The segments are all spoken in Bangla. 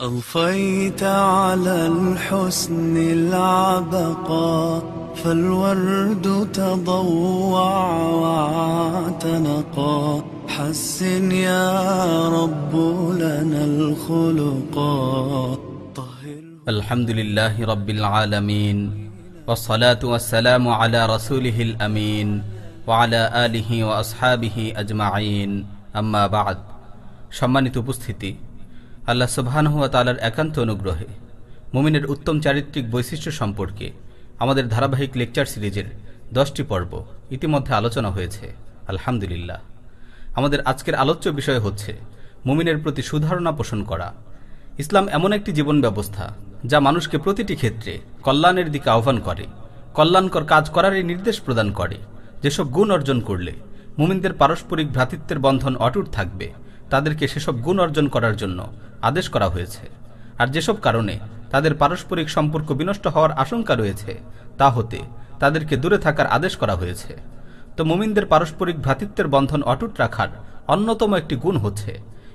أضفيت على الحسن العبقى فالورد تضوع واعتنقا حسن يا رب لنا الخلقا طهر الحمد لله رب العالمين والصلاة والسلام على رسوله الأمين وعلى آله وأصحابه أجمعين أما بعد সম্মানিত উপস্থিতি আল্লাহ সুবহানহুয়া তালার একান্ত অনুগ্রহে। মুমিনের উত্তম চারিত্রিক বৈশিষ্ট্য সম্পর্কে আমাদের ধারাবাহিক লেকচার সিরিজের দশটি পর্ব ইতিমধ্যে আলোচনা হয়েছে। আলহামদুলিল্লাহ। আমাদের আজকের আলোচ্য বিষয় হচ্ছে মুমিনের প্রতি সুধারণা পোষণ করা। ইসলাম এমন একটি জীবন ব্যবস্থা যা মানুষকে প্রতিটি ক্ষেত্রে কল্যাণের দিকে আহ্বান করে, কল্যাণকর কাজ করারই নির্দেশ প্রদান করে। যেসব গুণ অর্জন করলে মুমিনদের পারস্পরিক ভ্রাতৃত্বের বন্ধন অটুট থাকবে। তাদেরকে সেসব গুণ অর্জন করার জন্য আদেশ করা হয়েছে। আর যেসব কারণে তাদের পারস্পরিক সম্পর্ক বিনষ্ট হওয়ার আশঙ্কা রয়েছে, তা হতে তাদেরকে দূরে থাকার আদেশ করা হয়েছে। তো মুমিনদের পারস্পরিক ভ্রাতৃত্বের বন্ধন অটুট রাখার অন্যতম একটি গুণ হচ্ছে,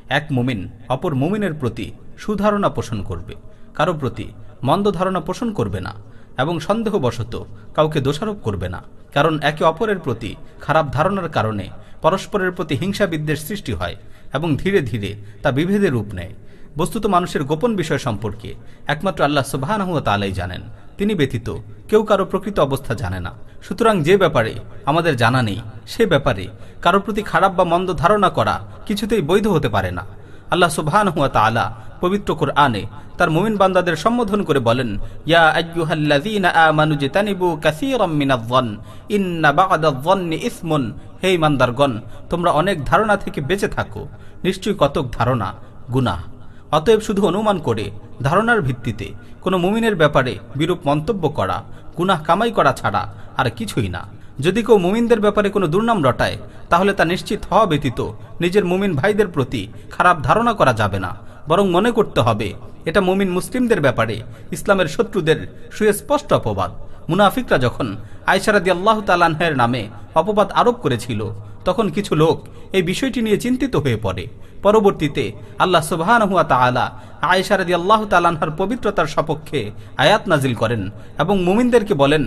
এক মুমিন অপর মুমিনের প্রতি সুধারণা পোষণ করবে। কারও প্রতি মন্দ ধারণা পোষণ করবে না এবং সন্দেহবশত কাউকে দোষারোপ করবে না। কারণ একে অপরের প্রতি খারাপ ধারণার কারণে পরস্পরের প্রতি হিংসা বিদ্বেষ সৃষ্টি হয় এবং ধীরে ধীরে তা বিভেদের রূপ নেয়। বস্তুত মানুষের গোপন বিষয় সম্পর্কে একমাত্র আল্লাহ সুবাহ তালাই জানেন। তিনি ব্যতীত কেউ কারও প্রকৃত অবস্থা জানে না। সুতরাং যে ব্যাপারে আমাদের জানা নেই, সে ব্যাপারে কারোর প্রতি খারাপ বা মন্দ ধারণা করা কিছুতেই বৈধ হতে পারে না। আল্লাহ সুবহান হুয়া তালা পবিত্র আনে তার মুমিন বান্দাদের সম্বোধন করে বলেন, ইয়া তোমরা অনেক ধারণা থেকে বেঁচে থাকো, নিশ্চয়ই কতক ধারণা গুনাহ। অতএব শুধু অনুমান করে, ধারণার ভিত্তিতে কোনো মুমিনের ব্যাপারে বিরূপ মন্তব্য করা, গুনাহ কামাই করা ছাড়া আর কিছুই না। যদি কেউ মুমিনদের ব্যাপারে কোনো দুর্নাম রটায়, তাহলে তা নিশ্চিত হওয়া ব্যতীত নিজের মুমিন ভাইদের প্রতি খারাপ ধারণা করা যাবে না। বরং মনে করতে হবে, এটা মুমিন মুসলিমদের ব্যাপারে ইসলামের শত্রুদের সুস্পষ্ট অপবাদ। মুনাফিকরা যখন আয়সারাদি আল্লাহ তালাহের নামে অপবাদ আরোপ করেছিল তখন কিছু লোক এই বিষয়টি নিয়ে চিন্তিত হয়ে পড়ে। পরবর্তীতে আল্লাহ সুবাহান হুয়া তালা আয়েশারদি আল্লাহ তালানহার পবিত্রতার সপক্ষে আয়াত নাজিল করেন এবং মুমিনদেরকে বলেন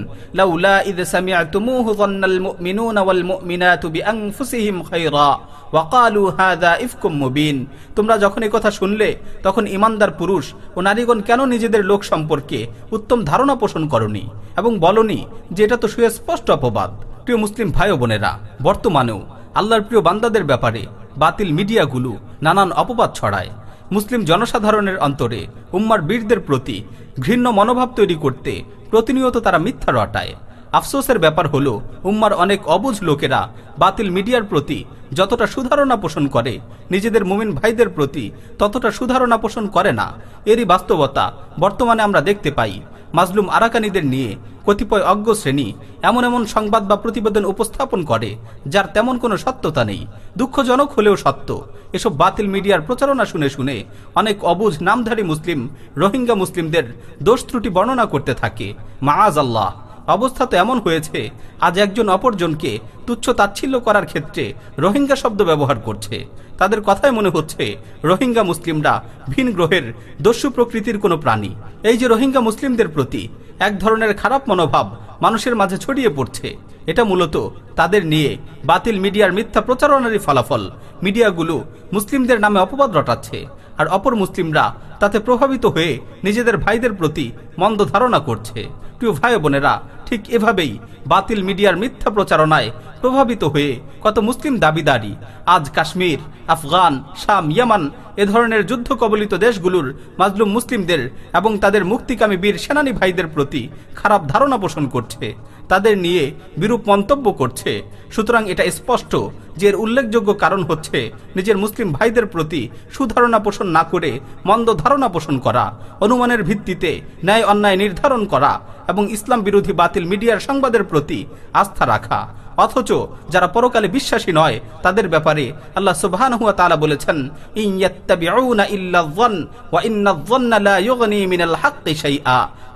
তোমরা যখন এই কথা শুনলে, তখন ইমানদার পুরুষ ও নারীগণ কেন নিজেদের লোক সম্পর্কে উত্তম ধারণা পোষণ করনি? এবং বলনি যে এটা তো সুস্পষ্ট অপবাদ। প্রিয় মুসলিম ভাই বোনেরা, বর্তমানেও আল্লাহর প্রিয় বান্দাদের ব্যাপারে বাতিল মিডিয়াগুলো নানান অপবাদ ছড়ায়। মুসলিম জনসাধারণের অন্তরে উম্মার বীরদের প্রতি ঘৃণ্য মনোভাব তৈরি করতে প্রতিনিয়ত তারা মিথ্যা রটায়। আফসোসের ব্যাপার হলো, উম্মার অনেক অবুঝ লোকেরা বাতিল মিডিয়ার প্রতি যতটা সুধারণা পোষণ করে, নিজেদের মুমিন ভাইদের প্রতি ততটা সুধারণা পোষণ করে না। এরই বাস্তবতা বর্তমানে আমরা দেখতে পাই। মাজলুম আরাকানিদের নিয়ে কতিপয় অজ্ঞ শ্রেণি এমন এমন সংবাদ বা প্রতিবেদন উপস্থাপন করে, যার তেমন কোনো সত্যতা নেই। দুঃখজনক হলেও সত্য, এসব বাতিল মিডিয়ার প্রচারণা শুনে শুনে অনেক অবুঝ নামধারী মুসলিম, রোহিঙ্গা মুসলিমদের দোষ ত্রুটি বর্ণনা করতে থাকে। মা আজ আল্লাহ অবস্থা তো এমন হয়েছে, আজ একজন অপরজনকে তুচ্ছ তাচ্ছিল্য করার ক্ষেত্রে রোহিঙ্গা শব্দ ব্যবহার করছে। তাদের কথায় মনে হচ্ছে, রোহিঙ্গা মুসলিমরা ভিন গ্রহের দস্যু প্রকৃতির কোনো প্রাণী। এই যে রোহিঙ্গা মুসলিমদের প্রতি এক ধরনের খারাপ মনোভাব মানুষের মাঝে ছড়িয়ে পড়ছে, এটা মূলত তাদের নিয়ে বাতিল মিডিয়ার মিথ্যা প্রচারণারই ফলাফল। মিডিয়াগুলো মুসলিমদের নামে অপবাদ রটাচ্ছে, আর অপর মুসলিমরা তাতে প্রভাবিত হয়ে নিজেদের ভাইদের প্রতি মন্দ ধারণা করছে। প্রিয় ভাই বোনেরা ঠিক এভাবেই বাতিল মিডিয়ার মিথ্যা প্রচারণায় প্রভাবিত হয়ে কত মুসলিম দাবিদারি। আজ কাশ্মীর, আফগান, শাম, ইয়ামান এ ধরনের যুদ্ধ কবলিত দেশগুলোর মাজলুম মুসলিমদের এবং তাদের মুক্তিকামী বীর সেনানী ভাইদের প্রতি খারাপ ধারণা পোষণ করছে। তাদের নিয়ে বিরূপ মন্তব্য করছে। সুতরাং এটা স্পষ্ট যে এর উল্লেখযোগ্য কারণ হচ্ছে নিজের মুসলিম ভাইদের প্রতি সুধারণা পোষণ না করে মন্দ ধারণা পোষণ করা, অনুমানের ভিত্তিতে ন্যায় অন্যায় নির্ধারণ করা এবং ইসলাম বিরোধী বাতিল মিডিয়ার সংবাদের প্রতি আস্থা রাখা। অথচ যারা পরকালে বিশ্বাসী নয়, তাদের ব্যাপারে আল্লাহ সুবহান হুয়া তালা বলেছেন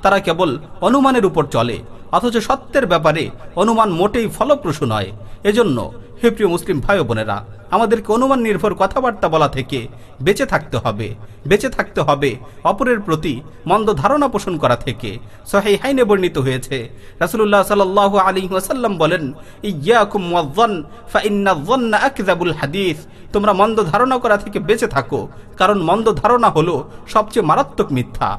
তারা কেবল অনুমানের উপর চলে। অথচ সত্যের ব্যাপারে অনুমান মোটেই ফলপ্রসূ নয়। এজন্য, হে প্রিয় মুসলিম ভাই বোনেরা, আমাদেরকে অনুমান নির্ভর কথাবার্তা বলা থেকে বেঁচে থাকতে হবে, বেঁচে থাকতে হবে অপরের প্রতি মন্দ ধারণা পোষণ করা থেকে। সহাই হাইনে বর্ণিত হয়েছে রাসুল্লাহ সাল আলী ওয়াসাল্লাম বলেন হাদিস। তোমরা মন্দ ধারণা করা থেকে বেঁচে থাকো, কারণ মন্দ ধারণা হলো সবচেয়ে মারাত্মক মিথ্যা।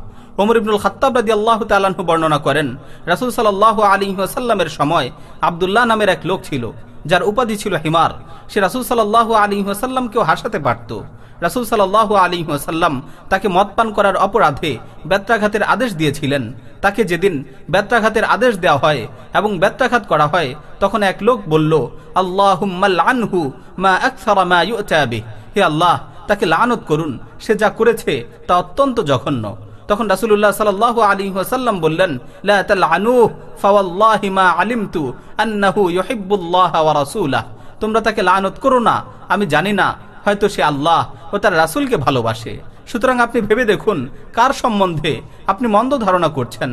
ওমর ইবনুল খাত্তাব আল্লাহ তালাহ বর্ণনা করেন, রাসুল সাল্লাহ আলী ওয়াসাল্লামের সময় আবদুল্লাহ নামের এক লোক ছিল, যার উপাধি ছিল হিমার। সে রাসুল সাল্লাহ আলী ওয়াসাল্লামকেও হাসাতে পারত। রাসুল সাল্লাহ আলী ওয়াসাল্লাম তাকে মদ পান করার অপরাধে বেত্রাঘাতের আদেশ দিয়েছিলেন। তাকে যেদিন বেত্রাঘাতের আদেশ দেওয়া হয় এবং বেত্রাঘাত করা হয়, তখন এক লোক বলল আল্লাহ আনহু মা মা হে আল্লাহ, তাকে লানত করুন, সে যা করেছে তা অত্যন্ত জঘন্য। তখন রাসুল্লাহ সাল্লাহ আলী ওয়াসাল্লাম বললেন তোমরা তাকে লানত করো না, আমি জানি না, হয়তো সে আল্লাহ ও তার রাসূলকে ভালোবাসে। সুতরাং আপনি ভেবে দেখুন, কার সম্বন্ধে আপনি মন্দ ধারণা করছেন?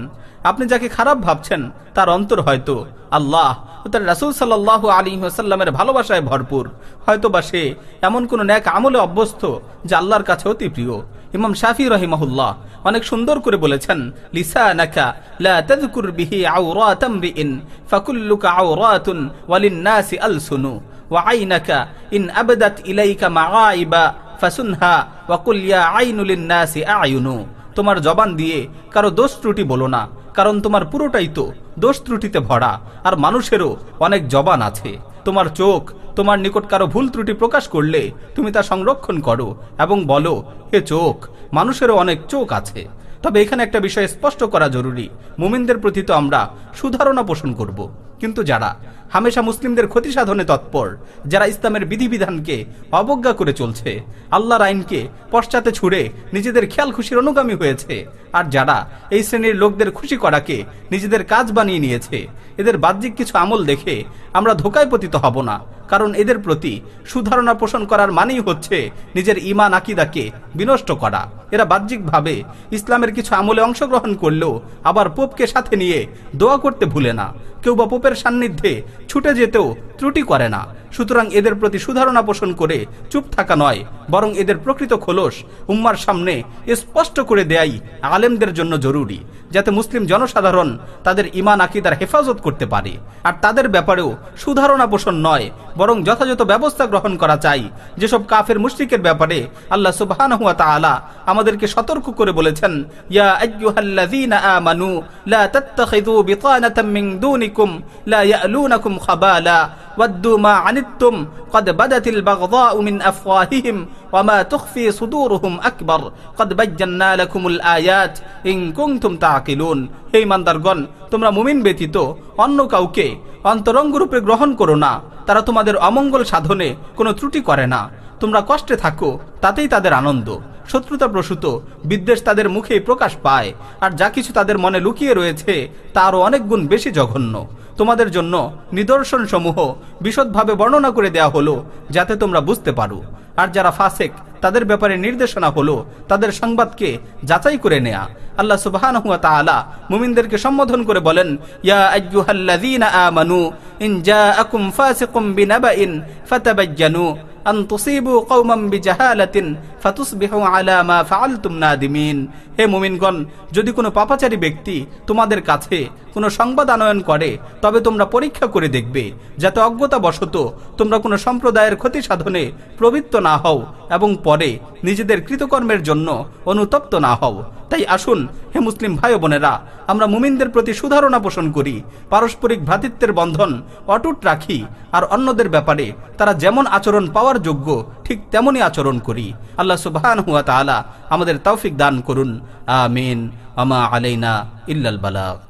আপনি যাকে খারাপ ভাবছেন, তার অন্তর হয়তো আল্লাহ ও তার রাসুল সাল্লাহ আলী ওসাল্লামের ভালোবাসায় ভরপুর। হয়তো বা সে এমন কোন ন্যাক আমলে অভ্যস্ত, যা আল্লাহর কাছে অতি প্রিয়। ইমাম শাফি রহিমাহুল্লাহ অনেক সুন্দর করে বলেছেন, লিসানাকা লা তাযকুর বিহি আওরাতাম বিইন ফাকুল্লুকা আওরাতুন ওয়ালিন নাসি আলসুনু, ওয়া আইনাকা ইন আবদাত ইলাইকা মাগাইবা, ফাসুনহা, ওয়া কুল ইয়া আইনু লিন নাসি আয়ুনু। তোমার জবান দিয়ে কারও দোষ ত্রুটি বলো না, কারণ তোমার পুরোটাই তো দোষ ত্রুটিতে ভরা, আর মানুষেরও অনেক জবান আছে। তোমার চোখ তোমার নিকট কারও ভুল ত্রুটি প্রকাশ করলে তুমি তা সংরক্ষণ করো এবং বলো, হে চোখ, মানুষেরও অনেক চোখ আছে। তবে এখানে একটা বিষয় স্পষ্ট করা জরুরি। মুমিনদের প্রতি তো আমরা সুধারণা পোষণ করব। কিন্তু যারা হামেশা মুসলিমদের ক্ষতি সাধনে তৎপর, যারা ইসলামের বিধিবিধানকে অবজ্ঞা করে চলছে, আল্লাহর আইনকে পশ্চাতে ছুড়ে নিজেদের খেয়াল খুশির অনুগামী হয়েছে, আর যারা এই শ্রেণির লোকদের খুশি করাকে নিজেদের কাজ বানিয়ে নিয়েছে, এদের বাহ্যিক কিছু আমল দেখে আমরা ধোকায় পতিত হব না, কারণ এদের প্রতি সুধারণা পোষণ করার মানেই হচ্ছে নিজের ইমান আকিদাকে বিনষ্ট করা। এরা বাহ্যিকভাবে ইসলামের কিছু আমলে অংশগ্রহণ করলেও আবার পোপকে সাথে নিয়ে দোয়া করতে ভুলে না। কেউ বা পোপের সান্নিধ্যে ছুটে যেতেও ত্রুটি করে না। সুতরাং এদের প্রতি সুধারণা পোষণ করে চুপ থাকা নয়, বরং এদের প্রকৃত খোলস উম্মার সামনে স্পষ্ট করে দেয়াই আলেমদের জন্য জরুরি, যাতে মুসলিম জনসাধারণ তাদের ইমান আকিদার হেফাজত করতে পারে। আর তাদের ব্যাপারেও সুধারণা পোষণ নয়, বরং যথাযথ ব্যবস্থা গ্রহণ করা চাই। যেসব কাফের মুশরিকের ব্যাপারে আল্লাহ সুবহানাহু ওয়া তাআলা আমাদেরকে সতর্ক করে বলেছেন, ইয়া ودوا ما عنتم قد بدت البغضاء من أفواههم وما تخفي صدورهم أكبر قد بجنا لكم الآيات إن كنتم تعقلون হে মান্দারগণ তোমরা মুমিন ব্যতীত অন্য কাউকে অন্তরঙ্গ রূপে গ্রহণ করো না তারা তোমাদের অমঙ্গল সাধনে কোনো ত্রুটি করে না তোমরা কষ্টে থাকো তাতেই তাদের আনন্দ শত্রুতা প্রসূত বিদ্বেষ তাদের মুখে প্রকাশ পায় আর যা কিছু তাদের মনে লুকিয়ে রয়েছে তারও অনেক গুণ বেশি জঘন্য তোমাদের জন্য নিদর্শন সমূহ বিশদভাবে বর্ণনা করে দেয়া হলো, যাতে তোমরা বুঝতে পারো। আর যারা ফাসেক, তাদের ব্যাপারে নির্দেশনা হলো, তাদের সংবাদকে যাচাই করে নেয়া। আল্লাহ সুবহান হুয়া তাআলা মুমিনদেরকে সম্বোধন করে বলেন, ইয়া আমানু, ইন জাআকুম ফাসিকুম বিনাবাইন আন তুসিবু কওমান বিজাহালাতিন ফাতুসবিহু আলা মা ফাআলতুম নাদিমিন হে মুমিনগণ, যদি কোনো পাপাচারী ব্যক্তি তোমাদের কাছে কোনো সংবাদ আনয়ন করে, তবে তোমরা পরীক্ষা করে দেখবে, যাতে অজ্ঞতা বশত তোমরা কোনো সম্প্রদায়ের ক্ষতি সাধনে প্রবৃত্ত না হও। এবং পরে নিজেদের কৃতকর্মের জন্য অনুতপ্ত না হও। তাই আসুন, হে মুসলিম ভাই বোনেরা, আমরা মুমিনদের প্রতি সুধারণা পোষণ করি, পারস্পরিক ভ্রাতৃত্বের বন্ধন অটুট রাখি, আর অন্যদের ব্যাপারে তারা যেমন আচরণ পাওয়ার যোগ্য, ঠিক তেমনই আচরণ করি। আল্লাহ সুবহান হুয়া আমাদের তৌফিক দান করুন। আমিন। ইল্লাল বালাগ।